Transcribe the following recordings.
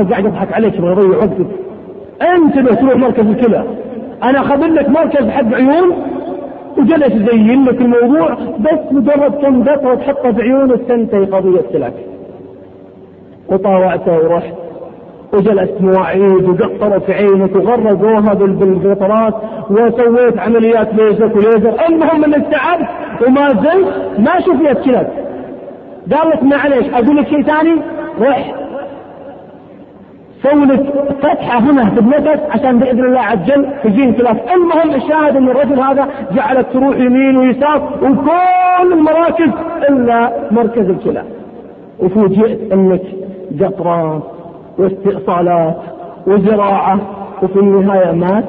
قاعد يضحك عليك يبغى يضيع وقتك. أنت اللي تروح مركز الكلى أنا أخذ لك مركز حق عيون وجلس يزين لك الموضوع بس مجرد كم قطرة تحطها في عيونك تنتهي قضية لك وطاوعته ورحت وجلست مواعيد وقطروا في عينك وغرقوها بالقطرات وسويت عمليات ليزر وليزر. المهم انك تعبت وما زلت ما شفيت كلاب. قال لك معليش أقول لك شيء ثاني؟ رح سوي لك فتحة هنا في النفس عشان بإذن الله عز وجل تجين كلاس المهم الشاهد أن الرجل هذا جعلك تروح يمين ويسار وكل المراكز إلا مركز الكلى. وفوجئت أنك قطرات واستئصالات وزراعة وفي النهاية مات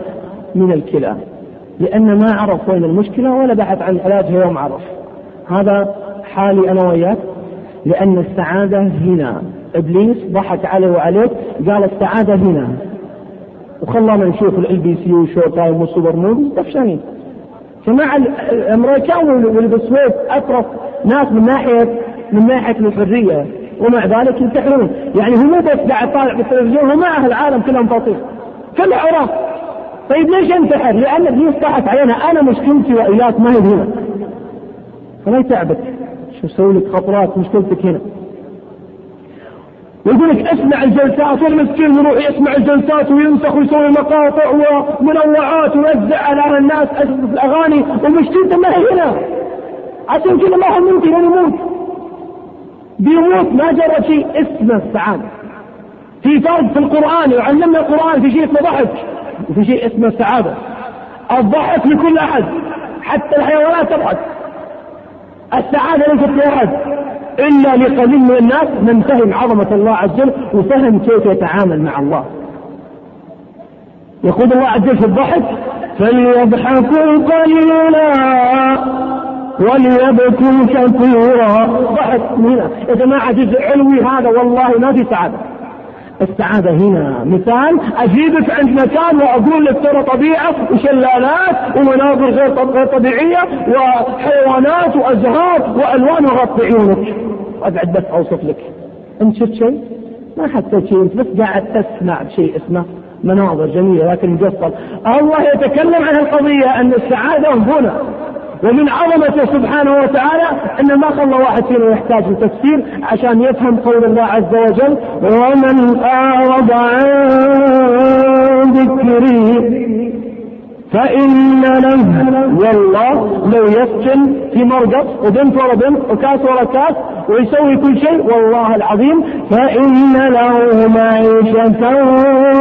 من الكلى. لأن ما عرف وين المشكلة ولا بحث عن علاجها يوم عرف. هذا حالي أنا وياك لأن السعادة هنا. إبليس ضحك عليه وعليك قال السعادة هنا وخلانا نشوف ال LBC و Showtime و Super Movies طفشانين جماعة الأمريكان والبسويس أطرف ناس من ناحية من ناحية الحرية ومع ذلك ينتحرون. يعني هو مو بس قاعد طالع بالتلفزيون هو معه العالم كلهم فاطين كله عراف طيب ليش ينتحر؟ لأن إبليس ضحك علينا. أنا مشكلتي وإياك ما هي هنا. فلا يتعبك. شو أسوي لك خطرات مشكلتك هنا؟ ويقول لك اسمع الجلسات والمسكين يروح يسمع الجلسات وينسخ ويسوي مقاطع ومنوعات ويوزع على الناس الأغاني ومشكلته ما هي هنا. عشان كذا ما هو ممكن أن يموت. بيموت ما جرى شيء اسمه السعادة في فرق في القرآن يعلمنا القرآن في شيء اسمه ضحك وفي شيء اسمه السعادة الضحك لكل أحد حتى الحيوانات تضحك. السعادة ليست لأحد. إلا لقليل من الناس من فهم عظمة الله عز وجل وفهم كيف يتعامل مع الله. يقول الله عز وجل في الضحك فليضحكوا قليلا وليبكوا كثيرا. ضحك هنا. يا جماعة جزء علوي هذا والله ما في سعادة. السعادة هنا مثال. أجيبك عند مكان وأقول لك ترى طبيعة وشلالات ومناظر غير طبيعية وحيوانات وأزهار وألوان وغطي عيونك. أقعد بس أوصف لك. أنت شفت شيء؟ ما حسيت شيء أنت بس قاعد تسمع بشيء اسمه مناظر جميلة لكن مجصل الله يتكلم عن القضية أن السعادة هنا. ومن عظمته سبحانه وتعالى أن ما خلى واحد فينا يحتاج لتفسير عشان يفهم قول الله عز وجل ومن أعرض عن ذكري فإن له والله لو يسكن في مرقص وبنت ورا بنت وكاس ورا كاس ويسوي كل شيء والله العظيم فإن له معيشة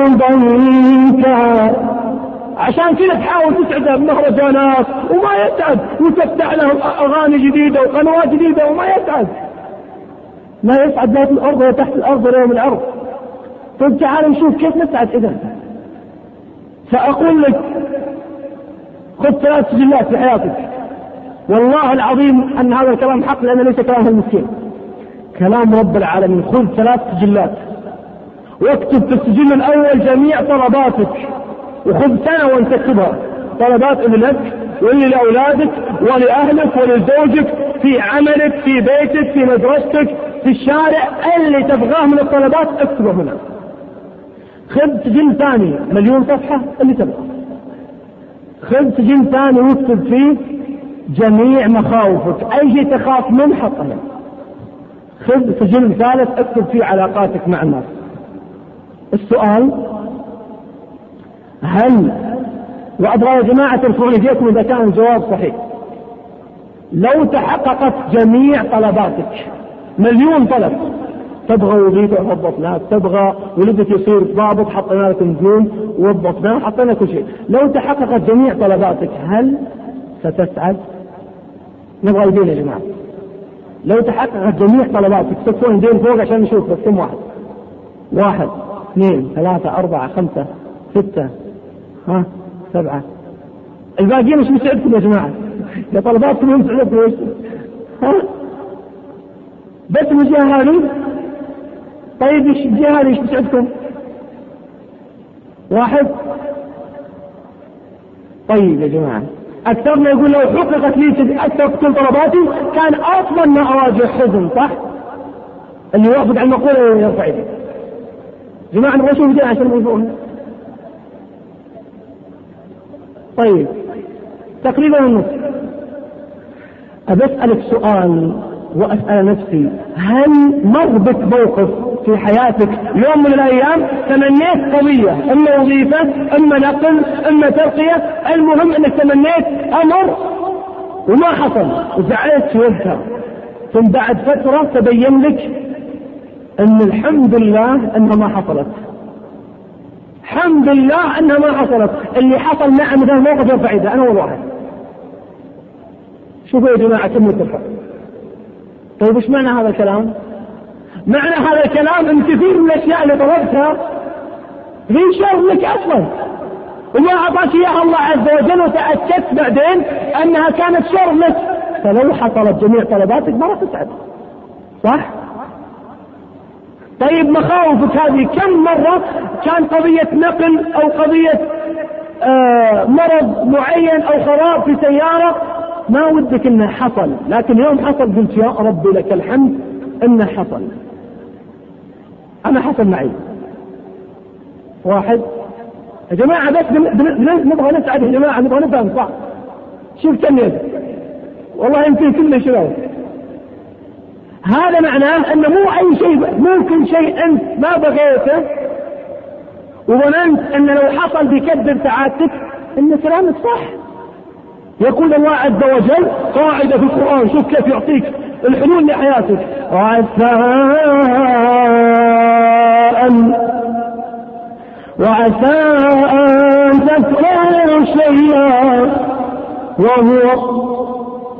ضنكا. عشان كذا تحاول تسعده بمهرجانات وما يسعد وتفتح له أغاني جديدة وقنوات جديدة وما يسعد ما يسعد لا في الأرض ولا تحت الأرض ولا يوم الأرض طيب تعال نشوف كيف نسعد إذا. سأقول لك خذ ثلاث سجلات في حياتك. والله العظيم أن هذا الكلام حق لأنه ليس كلام المسكين كلام رب العالمين خذ ثلاث سجلات. واكتب في السجل الأول جميع طلباتك. وخذ سنة وانت تكتبها طلبات لك لأولادك ولأهلك ولزوجك في عملك في بيتك في مدرستك في الشارع اللي تبغاه من الطلبات اكتبه هنا. خذ سجن ثاني مليون صفحة اللي تبغاه. خذ سجن ثاني واكتب فيه جميع مخاوفك. أي شيء تخاف منه حطه خذ سجن ثالث اكتب فيه علاقاتك مع الناس. السؤال هل وأبغى يا جماعة ترفعون يديكم إذا كان الجواب صحيح. لو تحققت جميع طلباتك مليون طلب تبغى وظيفة وظبطناك تبغى ولدك يصير ضابط حطينا لك نجوم وظبطناه حطينا كل شيء. لو تحققت جميع طلباتك هل ستسعد؟ نبغى يدين يا جماعة. لو تحققت جميع طلباتك تكون يدين فوق عشان نشوف بس كم واحد؟ واحد اثنين ثلاثة أربعة خمسة ستة ها؟ سبعة. الباقيين مش مسعدكم يا جماعة؟ يا طلباتكم مسعدكم إيش؟ ها؟ بس الجهة طيب إيش الجهة هذه إيش مسعدكم؟ واحد. طيب يا جماعة أكثرنا يقول لو حققت لي أكثر كل طلباتي كان أفضل ما أواجه حزن صح؟ اللي يوافق على المقولة يرفع يده جماعة نبغى نشوف عشان الموضوع. طيب تقريبا النص أبسألك سؤال وأسأل نفسي هل مر بك موقف في حياتك يوم من الأيام تمنيت قضية؟ إما وظيفة إما نقل إما ترقية؟ المهم أنك تمنيت أمر وما حصل وزعلت وقتها ثم بعد فترة تبين لك أن الحمد لله أنها ما حصلت. الحمد لله أنها ما حصلت. اللي حصل نعم ذا الموقف فائدة أنا أول واحد. شوفوا يا جماعة كم متفق. طيب وش معنى هذا الكلام؟ معنى هذا الكلام إن كثير من الأشياء اللي طلبتها هي شر لك أصلا. وما أعطاك إياها الله عز وجل وتأكدت بعدين أنها كانت شر لك. فلو حصلت جميع طلباتك ما راح تسعد. صح؟ طيب مخاوفك هذه كم مرة؟ كان قضية نقل أو قضية آه مرض معين أو خراب في سيارة؟ ما ودك إنه حصل لكن يوم حصل قلت يا ربي لك الحمد إنه حصل. أنا حصل معي. واحد. يا جماعة بس نبغى نسعد يا جماعة نبغى نفهم صح؟ شوف كم يد. والله يمكن كل شباب. هذا معناه إنه مو أي شيء ممكن شيء أنت ما بغيته. وظننت إن لو حصل بيكدر سعادتك ان كلامك صح. يقول الله عز وجل قاعدة في القرآن شوف كيف يعطيك الحلول لحياتك. وعسى أن وعسى أن تكرهوا شيئا. وهو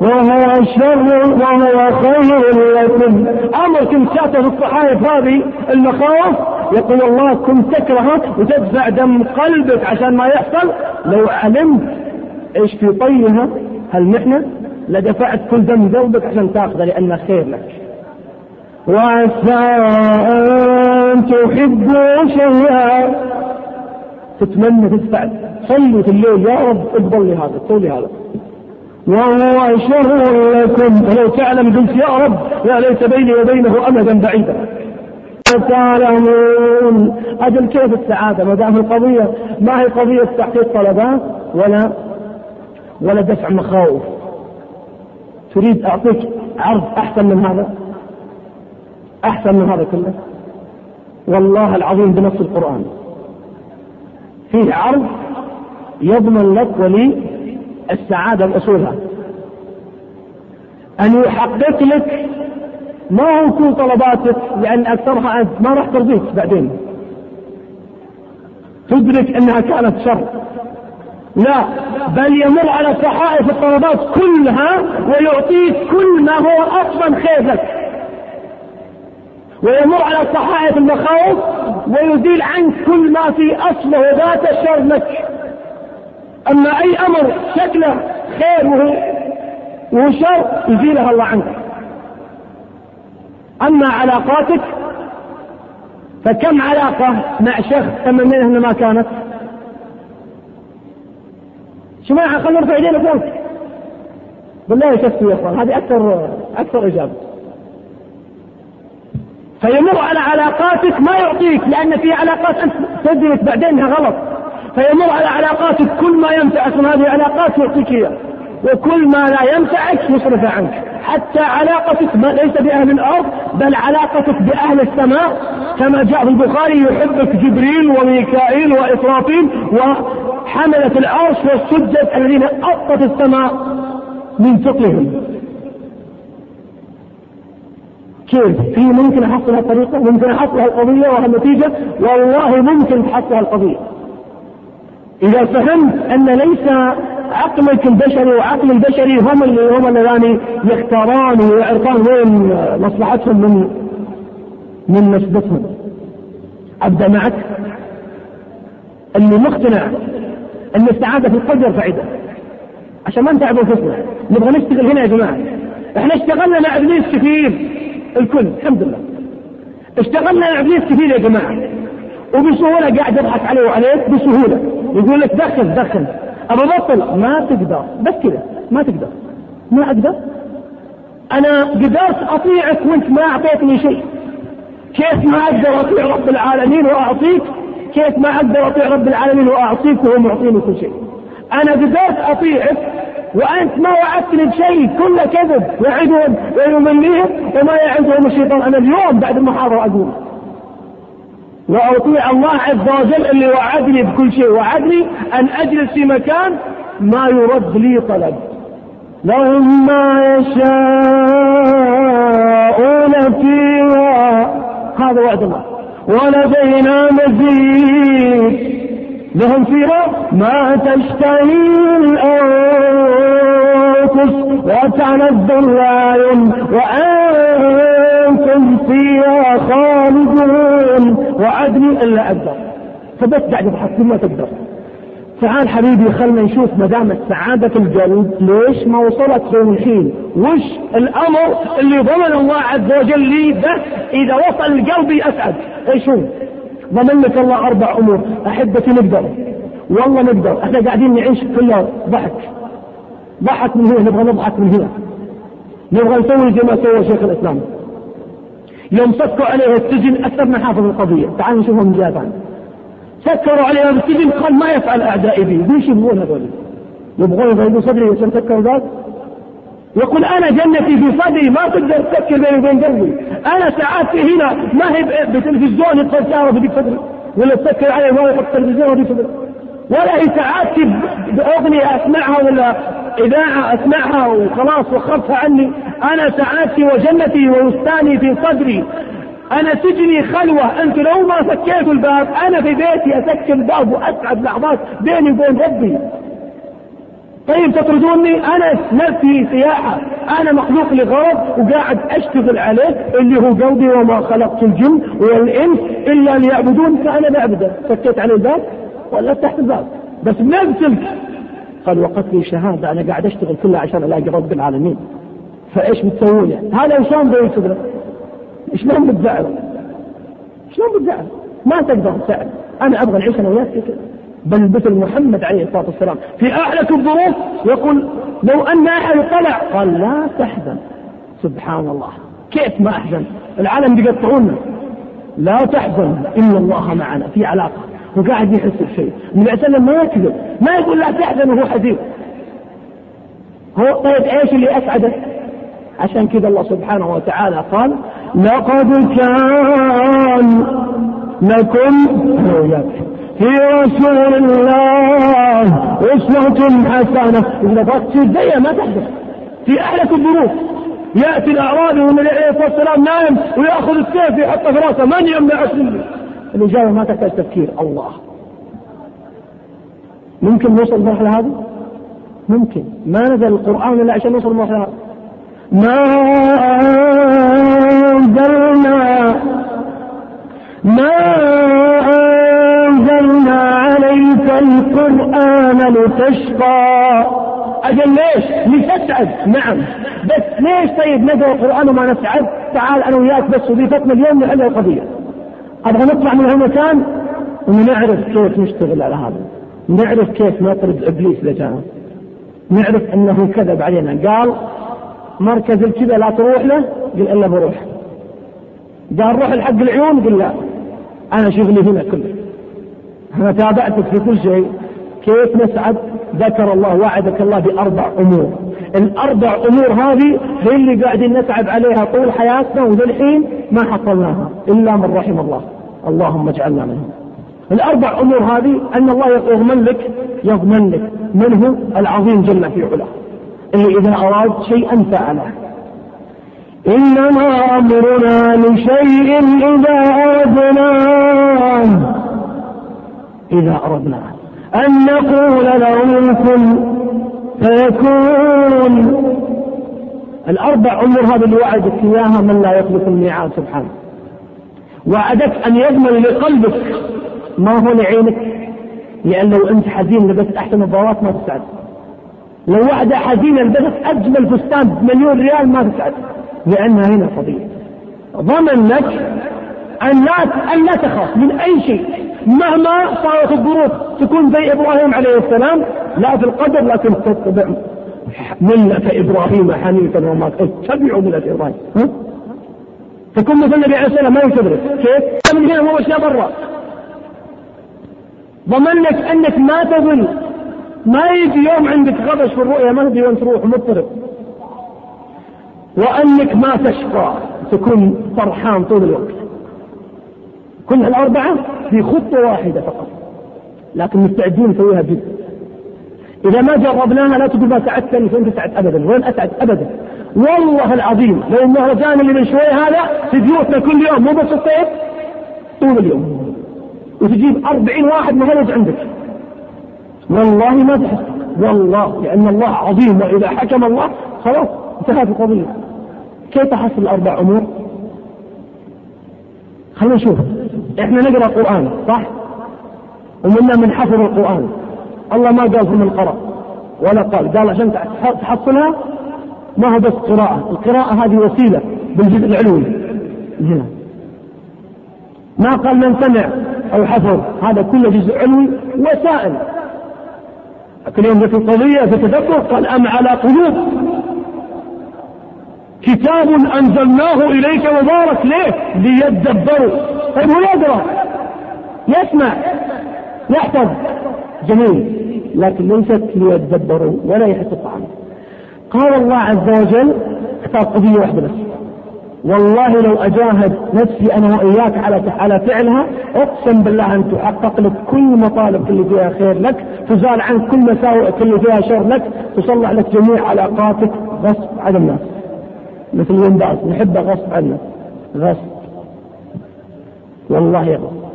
وهو شر وهو خير لكم. أمر شاته في الصحائف هذه المخاوف؟ يقول الله كنت تكرهه وتدفع دم قلبك عشان ما يحصل. لو علمت إيش في طيها هالمحنة لدفعت كل دم قلبك عشان تأخذه لأنه خير لك؟ وعسى أن تحبوا شيئا. تتمنى تدفع. صلوا في الليل يا رب اقبل لي هذا سوي هذا وهو شر لكم. ولو تعلم قلت يا رب يا ليس بيني وبينه امدا بعيدا. تعلمون أجل كيف السعادة؟ ما دام القضية ما هي قضية تحقيق طلبات ولا ولا دفع مخاوف. تريد أعطيك عرض أحسن من هذا؟ أحسن من هذا كله؟ والله العظيم بنص القرآن. فيه عرض يضمن لك ولي السعادة بأصولها أن يحقق لك ما هو كل طلباتك لأن أكثرها أنت ما راح ترضيك بعدين. تدرك أنها كانت شر. لا بل يمر على صحائف الطلبات كلها ويعطيك كل ما هو أصلا خير لك ويمر على صحائف المخاوف ويزيل عنك كل ما في أصله وذات الشر لك أما أي أمر شكله خير وهو شر يزيلها الله عنك. أما علاقاتك فكم علاقة مع شخص تمنينا ما كانت؟ جماعة خلينا نرفع إيدينا فوق بالله يكفي يا أخوان هذه أكثر أكثر إجابة. فيمر على علاقاتك ما يعطيك لأن في علاقات أنت تدرك بعدين إنها غلط. فيمر على علاقاتك كل ما ينفعك من هذه العلاقات يعطيك اياه وكل ما لا ينفعك يصرف عنك حتى علاقتك ليس بأهل الأرض بل علاقتك بأهل السماء كما جاء في البخاري يحبك جبريل وميكائيل وإسرافيل وحملة العرش والسجد الذين أطت السماء من ثقلهم كيف؟ في ممكن أحصل هالطريقة؟ ممكن أحصل هالقضية وهالنتيجة؟ والله ممكن تحصل هالقضية. إذا فهمت أن ليس عقلك البشري وعقل البشري هم اللي هم اللذان يختاران ويعرفان وين مصلحتهم من من نسبتهم. أبدأ معك. اللي مقتنع أن السعادة في القدر فائدة. عشان ما نتعب أنفسنا. نبغى نشتغل هنا يا جماعة. إحنا اشتغلنا مع إبليس كثير. الكل. الحمد لله. اشتغلنا مع إبليس كثير يا جماعة. وبسهولة قاعد يضحك عليه وعليك بسهولة. يقول لك دخل دخل. ابى بطل ما تقدر. بس كذا ما تقدر. ما أقدر. أنا قدرت أطيعك وأنت ما أعطيتني شيء. كيف ما أقدر أطيع رب العالمين وأعطيك؟ كيف ما أقدر أطيع رب العالمين وأعطيك وهو معطيني كل شيء؟ أنا قدرت أطيعك وأنت ما وعدتني بشيء. كله كذب. يعدهم ويمنيهم وما يعدهم الشيطان. أنا اليوم بعد المحاضرة أقول وأطيع الله عز وجل اللي وعدني بكل شيء. وعدني أن أجلس في مكان ما يرد لي طلب. لهم ما يشاءون فيها. هذا وعد الله. ولدينا مزيد. لهم فيها ما تشتهي الأنفس. وتلذ الأعين. وأنتم فيها خالدون. وعدني إلا أقدر. فبس قاعد يضحك ما تقدر. تعال حبيبي خلنا نشوف ما دامت سعادة القلب ليش ما وصلت الحين؟ وش الأمر اللي ضمن الله عز وجل لي؟ به إذا وصل لقلبي أسعد. إيش هو؟ ضمن لك الله أربع أمور. أحبتي نقدر. والله نقدر. إحنا قاعدين نعيش كله ضحك. ضحك من هنا نبغى نضحك من هنا. نبغى نسوي زي ما سوى شيخ الإسلام. يوم سكوا عليه السجن أكثر من حافظ القضية. تعالوا نشوفها من جهة ثانية سكروا عليه بالسجن قال ما يفعل أعدائي بي. ليش يبغون هذول؟ يبغون يضربون صدري عشان سكروا ذاك؟ يقول أنا جنتي في صدري ما تقدر تسكر بيني وبين قلبي. أنا سعادتي هنا ما هي بتلفزيون يدخل سياره في صدري. ولا تسكر علي ما يحط تلفزيون في صدري. ولا هي سعادتي بأغنية أسمعها ولا إذاعة أسمعها وخلاص وخفها عني. أنا سعادتي وجنتي وبستاني في صدري. أنا سجني خلوة. أنت لو ما سكيت الباب أنا في بيتي اسكر الباب وأسعد لحظات بيني وبين ربي. طيب تطردوني؟ أنا نفسي سياحة. أنا مخلوق لغرض وقاعد أشتغل عليه اللي هو قلبي وما خلقت الجن والإنس إلا ليعبدون. فأنا بعبده سكيت عليه الباب ولا فتحت الباب؟ بس بنفسك قال وقت لي شهادة. أنا قاعد أشتغل كلها عشان ألاقي رب العالمين. فايش بتسوون هذا شلون بيصير شلون بتزعل شلون بتزعل ما تقدر تساعد. أنا أبغى نعيش أنا وياك. كذا بل مثل محمد عليه الصلاة والسلام. في أعلى الظروف يقول لو أن أحد طلع قال لا تحزن. سبحان الله. كيف ما أحزن؟ العالم بيقطعونا. لا تحزن. إن الله معنا. في علاقة. وقاعد يحس بشيء. النبي صلى ما يكذب. ما يقول لا تحزن وهو حزين. هو طيب إيش اللي أسعده؟ عشان كذا الله سبحانه وتعالى قال لقد كان لكم في رسول الله أسوة حسنة. إذا تصير زي ما تحدث. في أحلك الظروف. يأتي الأعرابي والنبي عليه الصلاة والسلام نايم ويأخذ السيف يحطه في رأسه من يمنع مني الإجابة ما تحتاج تفكير الله. ممكن نوصل للمرحلة هذه؟ ممكن. ما نزل القرآن إلا عشان نوصل للمرحلة هذه. ما أنزلنا ما أنزلنا عليك القرآن لتشقى. أجل ليش؟ لتسعد. نعم. بس ليش طيب نقرأ القرآن وما نسعد؟ تعال أنا وياك بس وظيفتنا اليوم نحل القضية. أبغى نطلع من هالمكان ونعرف كيف نشتغل على هذا. نعرف كيف نطرد إبليس لجانا نعرف أنه كذب علينا. قال مركز الكذا لا تروح له؟ قل إلا بروح. قال روح الحق العيون؟ قل لا. أنا شغلي هنا كله. أنا تابعتك في كل شيء. كيف نسعد؟ ذكر الله وعدك الله بأربع أمور. الأربع أمور هذه هي اللي قاعدين نتعب عليها طول حياتنا وللحين ما حصلناها إلا من رحم الله. اللهم اجعلنا منهم. الأربع أمور هذه أن الله يضمن لك يضمن لك. من هو؟ العظيم جل في علاه. اللي إذا أراد شيئا فعله. إنما أمرنا لشيء إذا أردناه. إذا أردناه. أن نقول له كن فيكون. الأربع أمور هذه اللي وعدك إياها من لا يخلف الميعاد سبحانه. وعدك أن يضمن لقلبك ما هو لعينك. لأن لو أنت حزين لبست أحسن الضوات ما تسعد لو واحدة حزينة لبست أجمل فستان بمليون ريال ما تسعد. لأنها هنا قضية ضمن لك أن لا أن لا تخاف من أي شيء. مهما صارت الظروف تكون زي إبراهيم عليه السلام لا في القدر لكن تتبع ملة إبراهيم حنيفا وما اتبعوا ملة إبراهيم. ها؟ تكون مثل النبي عليه والسلام ما تدرك كيف؟ من هنا أشياء برا؟ ضمن لك أنك ما تظن ما يجي يوم عندك غبش في الرؤيا ما تدري وين تروح مضطرب. وأنك ما تشقى تكون فرحان طول الوقت. كل الأربعة في خطة واحدة فقط. لكن مستعدين نسويها جد إذا ما جربناها لا تقول ما سعدتني فأنت سعد أبدا. وين أسعد أبدا؟ والله العظيم لو المهرجان اللي من شوي هذا في بيوتنا كل يوم مو بس الصيف طول اليوم. وتجيب أربعين واحد مهرج عندك. والله ما تحس والله لأن الله عظيم وإذا حكم الله خلاص انتهت القضية. كيف تحصل الأربع أمور؟ خلينا نشوف. إحنا نقرأ القرآن صح؟ ومنا من حفظ القرآن. الله ما قال من القرأ ولا قال. قال عشان تحصلها ما هو بس قراءة. القراءة هذه وسيلة بالجزء العلوي. هنا ما قال من سمع أو حفظ هذا كله جزء علوي وسائل. لكن يوم في القضية في تدبر قال أم على قلوب. كتاب أنزلناه إليك مبارك ليه؟ ليدبروا. طيب هو يقرأ يسمع؟ يحفظ؟ جميل. لكن ليست ليدبروا ولا يحس الطعام قال الله عز وجل اختار قضية واحدة بس. والله لو أجاهد نفسي أنا وإياك على على فعلها أقسم بالله أن تحقق لك كل مطالبك اللي فيها خير لك تزال عنك كل مساوئك اللي فيها شر لك تصلح لك جميع علاقاتك غصب عن الناس. مثل ويندوز نحبه غصب عنه غصب. والله يا غصب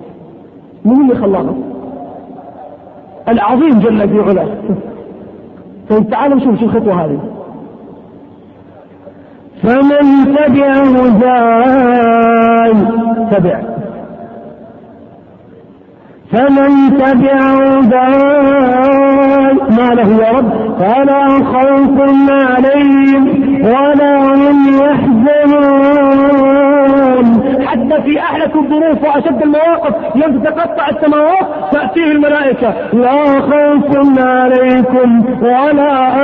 من اللي خلانا. العظيم جل في علاه. طيب تعالوا نشوف شو الخطوة هذه. فمن تبع هداي تبع. فمن تبع هداي ما له يا رب؟ فلا خوف عليهم ولا هم يحزنون. حتى في احلك الظروف وأشد المواقف يوم تتقطع السماوات تأتيه الملائكة. لا خوف عليكم ولا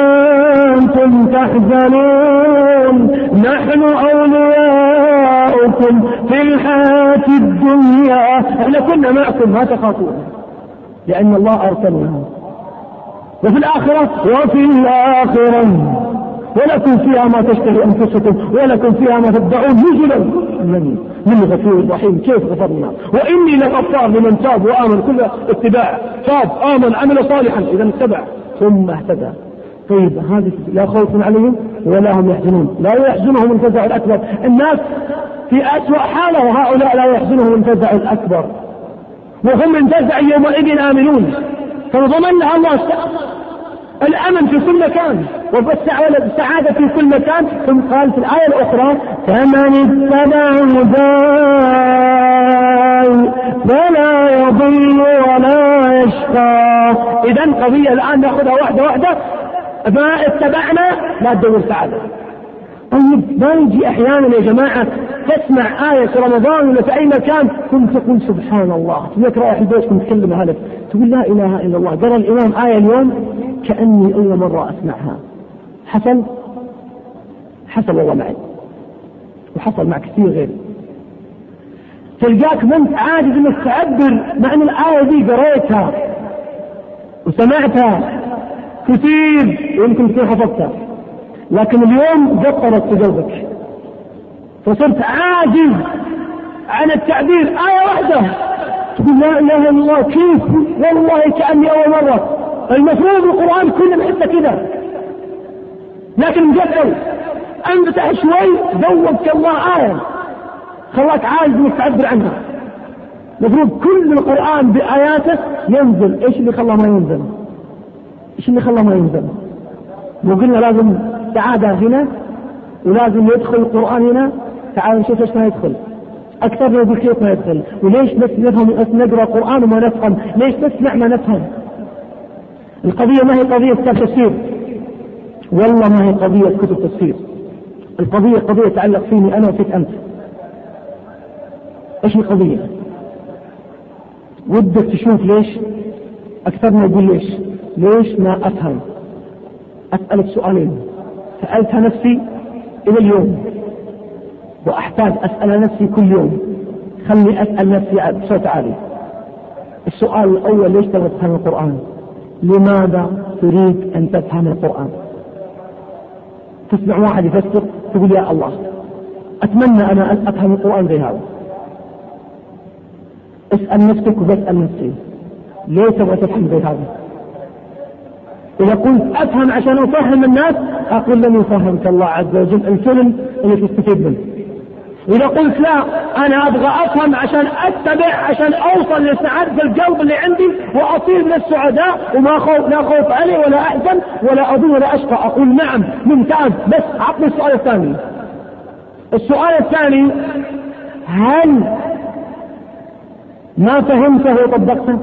أنتم تحزنون. نحن أولياؤكم في الحياة الدنيا. إحنا كنا معكم ما تخافون. لأن الله أرسلنا. وفي الآخرة وفي الآخرة. ولكم فيها ما تشتهي أنفسكم ولكم فيها ما تدعون نزلا. من غفور رحيم كيف غفرنا؟ وإني لغفار لمن تاب وآمن. كل اتباع تاب آمن عمل صالحا. إذا اتبع. ثم اهتدى. طيب هذه لا خوف عليهم ولا هم يحزنون. لا يحزنهم الفزع الأكبر. الناس في أسوأ حالة وهؤلاء لا يحزنهم الفزع الأكبر. وهم من فزع يومئذ آمنون. فضمن لها الله الأمن في كل مكان والسعادة في كل مكان. ثم قال في الآية الأخرى فمن اتبع هداي فلا يضل ولا يشقى. إذا قضية الآن نأخذها واحدة واحدة. ما اتبعنا لا تدور سعادة. طيب ما يجي أحيانا يا جماعة تسمع آية في رمضان ولا في أي مكان ثم تقول سبحان الله تقول رايح البيت تكلم هدف تقول لا إله إلا الله. قرأ الإمام آية اليوم كأني اول مرة أسمعها. حصل حصل والله معي. وحصل مع كثير غيري. تلقاك ما انت عاجز إنك تعبر مع إن الآية دي قريتها وسمعتها كثير ويمكن تكون حفظتها. لكن اليوم في قلبك فصرت عاجز عن التعبير. آية واحدة. تقول لا إله إلا الله. كيف؟ والله كأني أول مرة. المفروض القرآن كله نحسه كذا. لكن مقفل انفتح شوي زودك الله آية. خلاك عاجز انك تعبر عنها. المفروض كل القرآن بآياته ينزل. إيش اللي خلاه ما ينزل؟ إيش اللي خلاه ما ينزل؟ وقلنا لازم سعادة هنا ولازم يدخل القرآن هنا تعالوا نشوف إيش ما يدخل أكثر يقول كيف ما يدخل وليش بس نفهم نقرأ قرآن وما نفهم ليش نسمع ما نفهم القضية ما هي قضية تفسير والله ما هي قضية كتب تفسير القضية قضية تتعلق فيني أنا وفيك أنت إيش القضية؟ ودك تشوف ليش؟ أكثرنا يقول ليش؟ ليش ما أفهم؟ أسألك سؤالين سألتها نفسي إلى اليوم وأحتاج أسأل نفسي كل يوم خلي أسأل نفسي بصوت عالي. السؤال الأول ليش تبغى تفهم القرآن؟ لماذا تريد أن تفهم القرآن؟ تسمع واحد يفسر تقول يا الله أتمنى أنا أن أفهم القرآن زي هذا. اسأل نفسك وبسأل نفسي ليه تبغى تفهم زي هذا؟ إذا قلت أفهم عشان أفهم الناس أقول لن يفهمك الله عز وجل الفيلم اللي تستفيد منه. إذا قلت لا أنا أبغى أفهم عشان أتبع عشان أوصل لسعادة القلب اللي عندي وأصير من السعداء وما خوف لا خوف علي ولا أحزن ولا أظن ولا أشقى. أقول نعم ممتاز. بس عطني السؤال الثاني. السؤال الثاني هل ما فهمته وطبقته؟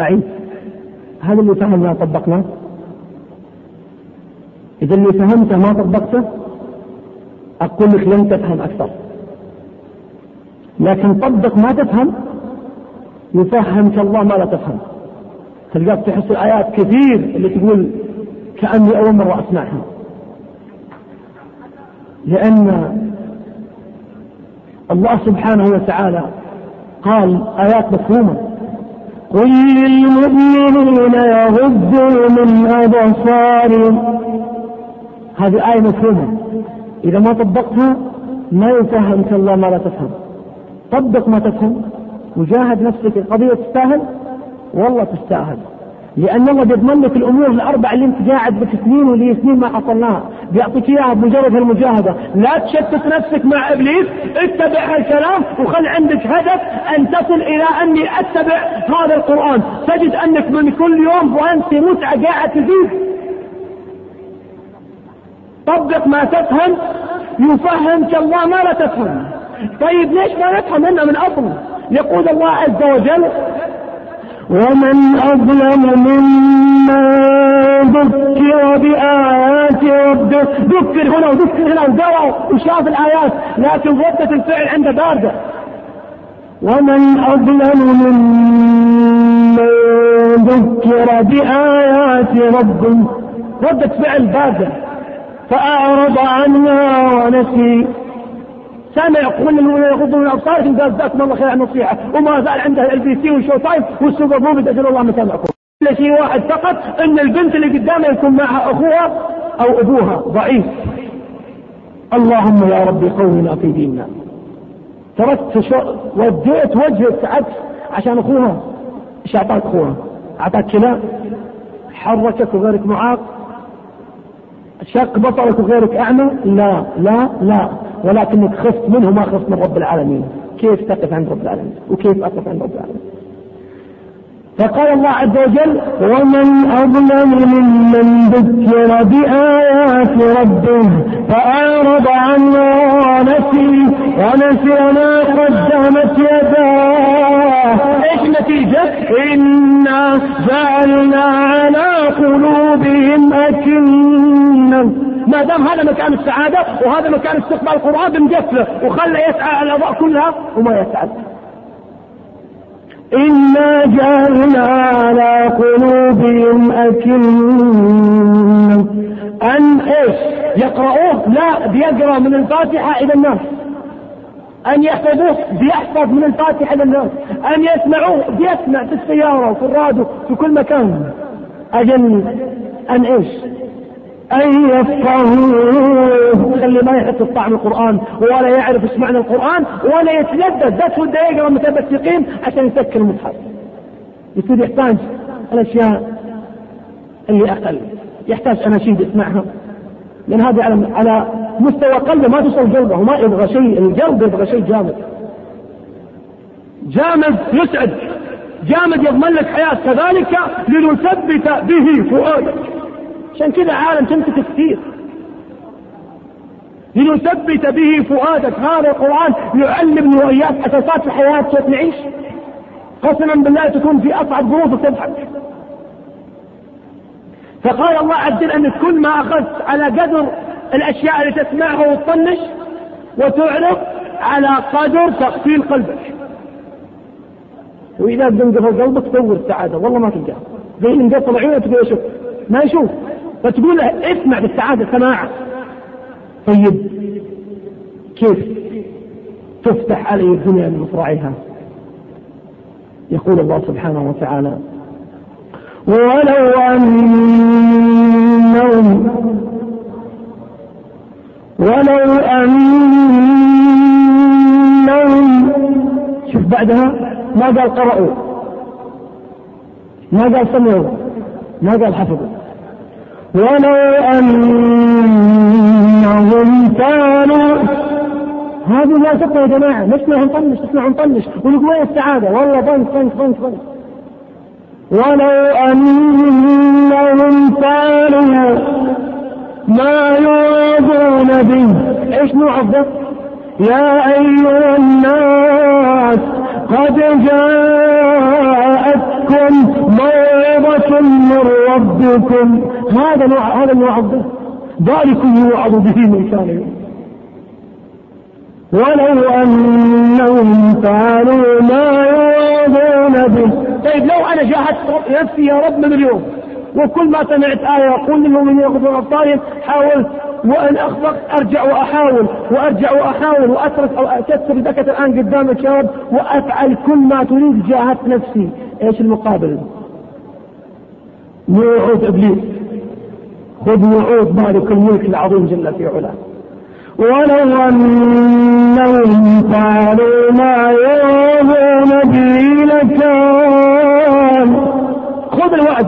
أعيد. هذا اللي فهمنا طبقناه؟ إذا اللي فهمته ما طبقته أقول لك لن تفهم أكثر. لكن طبق ما تفهم يفهمك الله ما لا تفهم. تلقاك تحس الآيات كثير اللي تقول كأني أول مرة أسمعها لأن الله سبحانه وتعالى قال آيات مفهومة. قل للمؤمنين يغضوا من أبصارهم. هذه آية مفهومة. إذا ما طبقتها ما يفهمك الله ما لا تفهم. طبق ما تفهم وجاهد نفسك القضية تستاهل والله تستاهل. لأن الله بيضمن لك الأمور الأربع اللي أنت قاعد بك سنين ولي سنين ما حصلناها. بيعطيك إياها بمجرد المجاهدة. لا تشتت نفسك مع إبليس اتبع هالكلام وخل عندك هدف أن تصل إلى أني أتبع هذا القرآن. تجد أنك من كل يوم وأنت متعة قاعد تزيد. طبق ما تفهم يفهمك الله ما لا تفهم. طيب ليش ما نفهم؟ هنا من أصل. يقول الله عز وجل ومن أظلم ممن ذكر بآيات ربه. ذكر هنا وذكر هنا وقرأ وشاف الآيات لكن ردة الفعل عنده باردة. ومن أظلم ممن ذكر بآيات ربه. ردة فعل باردة. فأعرض عنها ونسي. سامع كل اللي يغضوا من ابصارهم قال جزاكم الله خير على النصيحة. وما زال عنده ال LBC وال Showtime وال Super Movie أجل الله مسامعكم الا شيء واحد فقط إن البنت اللي قدامه يكون معها أخوها أو أبوها ضعيف. اللهم يا ربي قومنا في ديننا تركت وديت وجهك عكس عشان أخوها. إيش أعطاك أخوها؟ أعطاك كلاب حركك وغيرك معاق؟ شق بصرك وغيرك أعمى؟ لا لا لا. ولكنك خفت منه ما خفت من رب العالمين. كيف تقف عند رب العالمين؟ وكيف أقف عند رب العالمين؟ فقال الله عز وجل ومن أظلم ممن ذكر بآيات ربه فأعرض عنه ونسي ونسي ما قدمت يداه. إيش النتيجة؟ إنا جعلنا على قلوبهم أكنة. ما دام هذا مكان السعادة وهذا مكان استقبال القرآن بنقفله وخلى يسعى الأضواء كلها وما يسعد إنا جعلنا على قلوبهم أكنة. أن إيش؟ يقرؤوه؟ لا بيقرأ من الفاتحة إلى الناس. أن يحفظوه؟ بيحفظ من الفاتحة إلى الناس. أن يسمعوه؟ بيسمع في السيارة وفي الراديو في كل مكان. أجل أن إيش؟ أن يفقهوه. خلي ما يحس طعم القرآن ولا يعرف إيش معنى القرآن ولا يتلذذ. بس وده يقرأ مثبت يقين عشان يسكر المصحف. يصير يحتاج الأشياء اللي أقل. يحتاج أناشيد يسمعها. لأن هذا على على مستوى قلبه ما توصل قلبه وما يبغى شيء. القلب يبغى شيء جامد. جامد يسعد. جامد يضمن لك حياة كذلك لنثبت به فؤادك. عشان كذا عالم تمسك كثير لنثبت به فؤادك. هذا القرآن يعلمني وإياك أساسات الحياة. كيف نعيش. قسما بالله تكون في أصعب ظروف تضحك فقال الله عز وجل أن كل ما أخذت على قدر الأشياء اللي تسمعها وتطنش وتعرف على قدر تقتيل قلبك. وإذا بنقفل قلبك دور السعادة. والله ما تلقاها. زي اللي مقفل عيونه تقول ما يشوف. فتقول اسمع بالسعادة سماعة. طيب كيف تفتح علي الدنيا من مصراعيها؟ يقول الله سبحانه وتعالى ولو أنهم ولو أنهم شوف بعدها ما قال قرأوا ما قال سمعوا ما قال حفظوا. ولو أنهم كانوا هذه لا تقوى يا جماعة. نسمع نطنش نسمع نطنش ونقول وين السعادة والله بنك بنك بنك بنك ولو أنهم فعلوا ما يوعظون به إيش نوع الضغط يا أيها الناس قد جاءتكم موعظة من ربكم. هذا نوع هذا الضغط ذلكم يوعظ به من كان ولو أنهم فعلوا ما يوعظون به. طيب لو أنا جاهدت نفسي يا رب من اليوم وكل ما سمعت آية أقول للمؤمنين يغضوا أبصارهم حاول وإن أخفق أرجع وأحاول وأرجع وأحاول وأترك أو أكسر البكة الآن قدامك يا رب وأفعل كل ما تريد. جاهدت نفسي. إيش المقابل؟ وعود إبليس. خذ وعود مالك الملك العظيم جل في علاه. ولو أنهم فعلوا ما يوعظون به لكان خذ الوعد.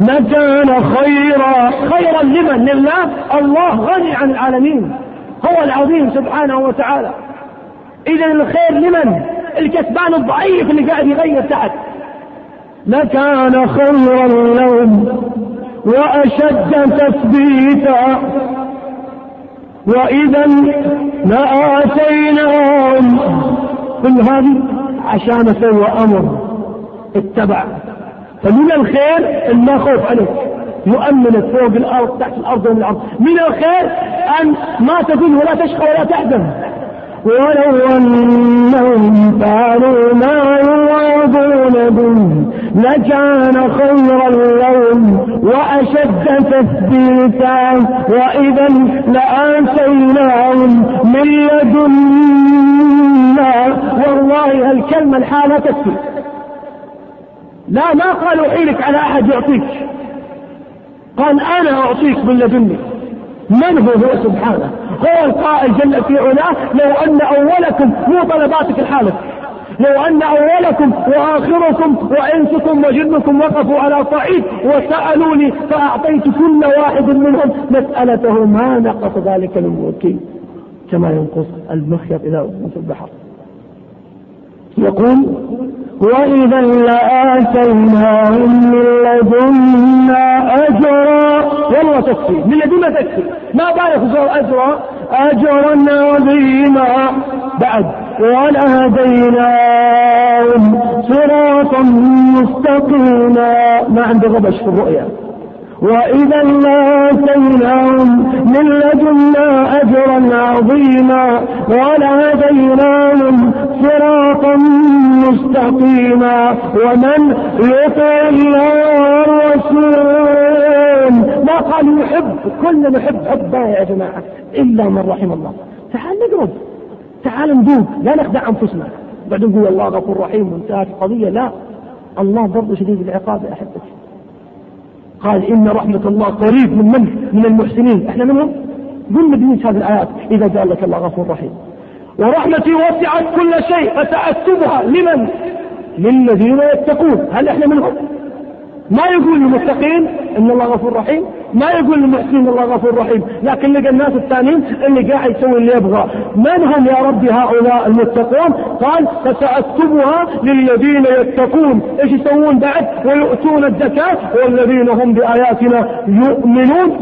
لكان خيرا. خيرا لمن؟ لله. الله غني عن العالمين. هو العظيم سبحانه وتعالى. اذا الخير لمن؟ الكسبان الضعيف اللي قاعد يغير تحت. لكان خيرا لهم وأشد تثبيتا. واذا لاتيناهم كل هذه عشان سوى أمر اتبع. فمن الخير إن ما خوف عليك. يؤمنك فوق الأرض تحت الأرض ومن الأرض. من الخير أن ما تكون ولا تشقى ولا تحزن ولو أنهم فعلوا ما يوعظون به لكان خيرا لهم وأشد تثبيتا. وإذا لآتيناهم من لدنا والله الكلمة الحالة تكفي. لا ما قال أحيلك على أحد يعطيك. قال أنا أعطيك من لدني. من هو؟ هو سبحانه. هو القائل جل في علاه لو أن أولكم مو طلباتك الحالة. لو أن أولكم وآخركم وإنسكم وجنكم وقفوا على صعيد وسألوني فأعطيت كل واحد منهم مسألته ما نقص ذلك من كما ينقص المخيط إلى أمة البحر. يقول وإذا لآتيناهم من لدنا أجرا. والله تكفي من لدنا تكفي. ما بالك أجرا أجرا عظيما. بعد ولهديناهم صراطا مستقيما. ما عنده غبش في الرؤيا. وإذا لآتيناهم من لدنا أجرا عظيما ولهديناهم صراطا مستقيما. ومن يطع الله والرسول ما قال يحب كلنا نحب حب يا جماعة إلا من رحم الله. تعال نقرب. تعال ندوق لا نخدع أنفسنا. بعدين نقول الله غفور رحيم وانتهت القضية. لا. الله برضه شديد العقاب يا أحبتي. قال إن رحمة الله قريب من من؟ من المحسنين. إحنا منهم؟ قلنا بنيس هذه الآيات. إذا قال لك الله غفور رحيم. ورحمتي وسعت كل شيء فسأكتبها لمن؟ للذين يتقون. هل إحنا منهم؟ ما يقول للمتقين إن الله غفور رحيم؟ ما يقول للمحسنين الله غفور رحيم لكن لقى الناس الثانيين اللي قاعد يسوي اللي يبغى. من هم يا ربي هؤلاء المتقون؟ قال فسأكتبها للذين يتقون. إيش يسوون بعد؟ ويؤتون الزكاة والذين هم بآياتنا يؤمنون.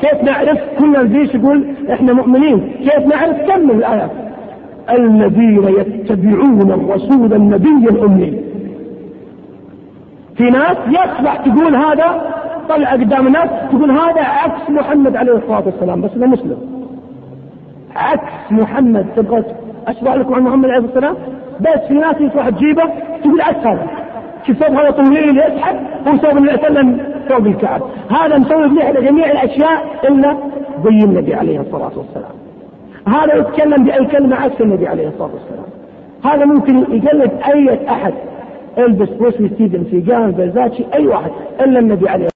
كيف نعرف كل الجيش يقول إحنا مؤمنين؟ كيف نعرف؟ كمل الآيات؟ الذين يتبعون الرسول النبي الأمي. في ناس يصبح تقول هذا طلع قدام الناس تقول هذا عكس محمد عليه الصلاة والسلام بس إنه مسلم. عكس محمد تبغى أشرح لكم عن محمد عليه الصلاة؟ والسلام بس في ناس يصبح تجيبه تقول عكس هذا. شوف هذا طويل يسحب ويسوي النبي صلى الله فوق الكعب. هذا مسوي على جميع الأشياء الا زي النبي عليه الصلاة والسلام. هذا يتكلم بأي كلمة عكس النبي عليه الصلاة والسلام. هذا ممكن يقلد أي أحد إلبس بروسلي ستيفن سيجان بيرزاتشي أي واحد إلا النبي عليه